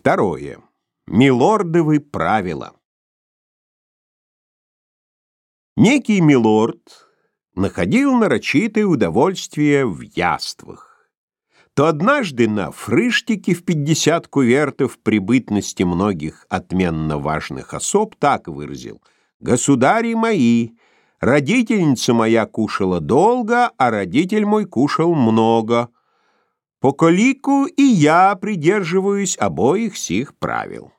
Второе. Милордовы правила. Некий милорд находил нарочитое удовольствие в яствах. То однажды на фрыштике в пятьдесят кувертов прибытности многих отменно важных особ так выразил «Государи мои, родительница моя кушала долго, а родитель мой кушал много». По колику и я придерживаюсь обоих сих правил.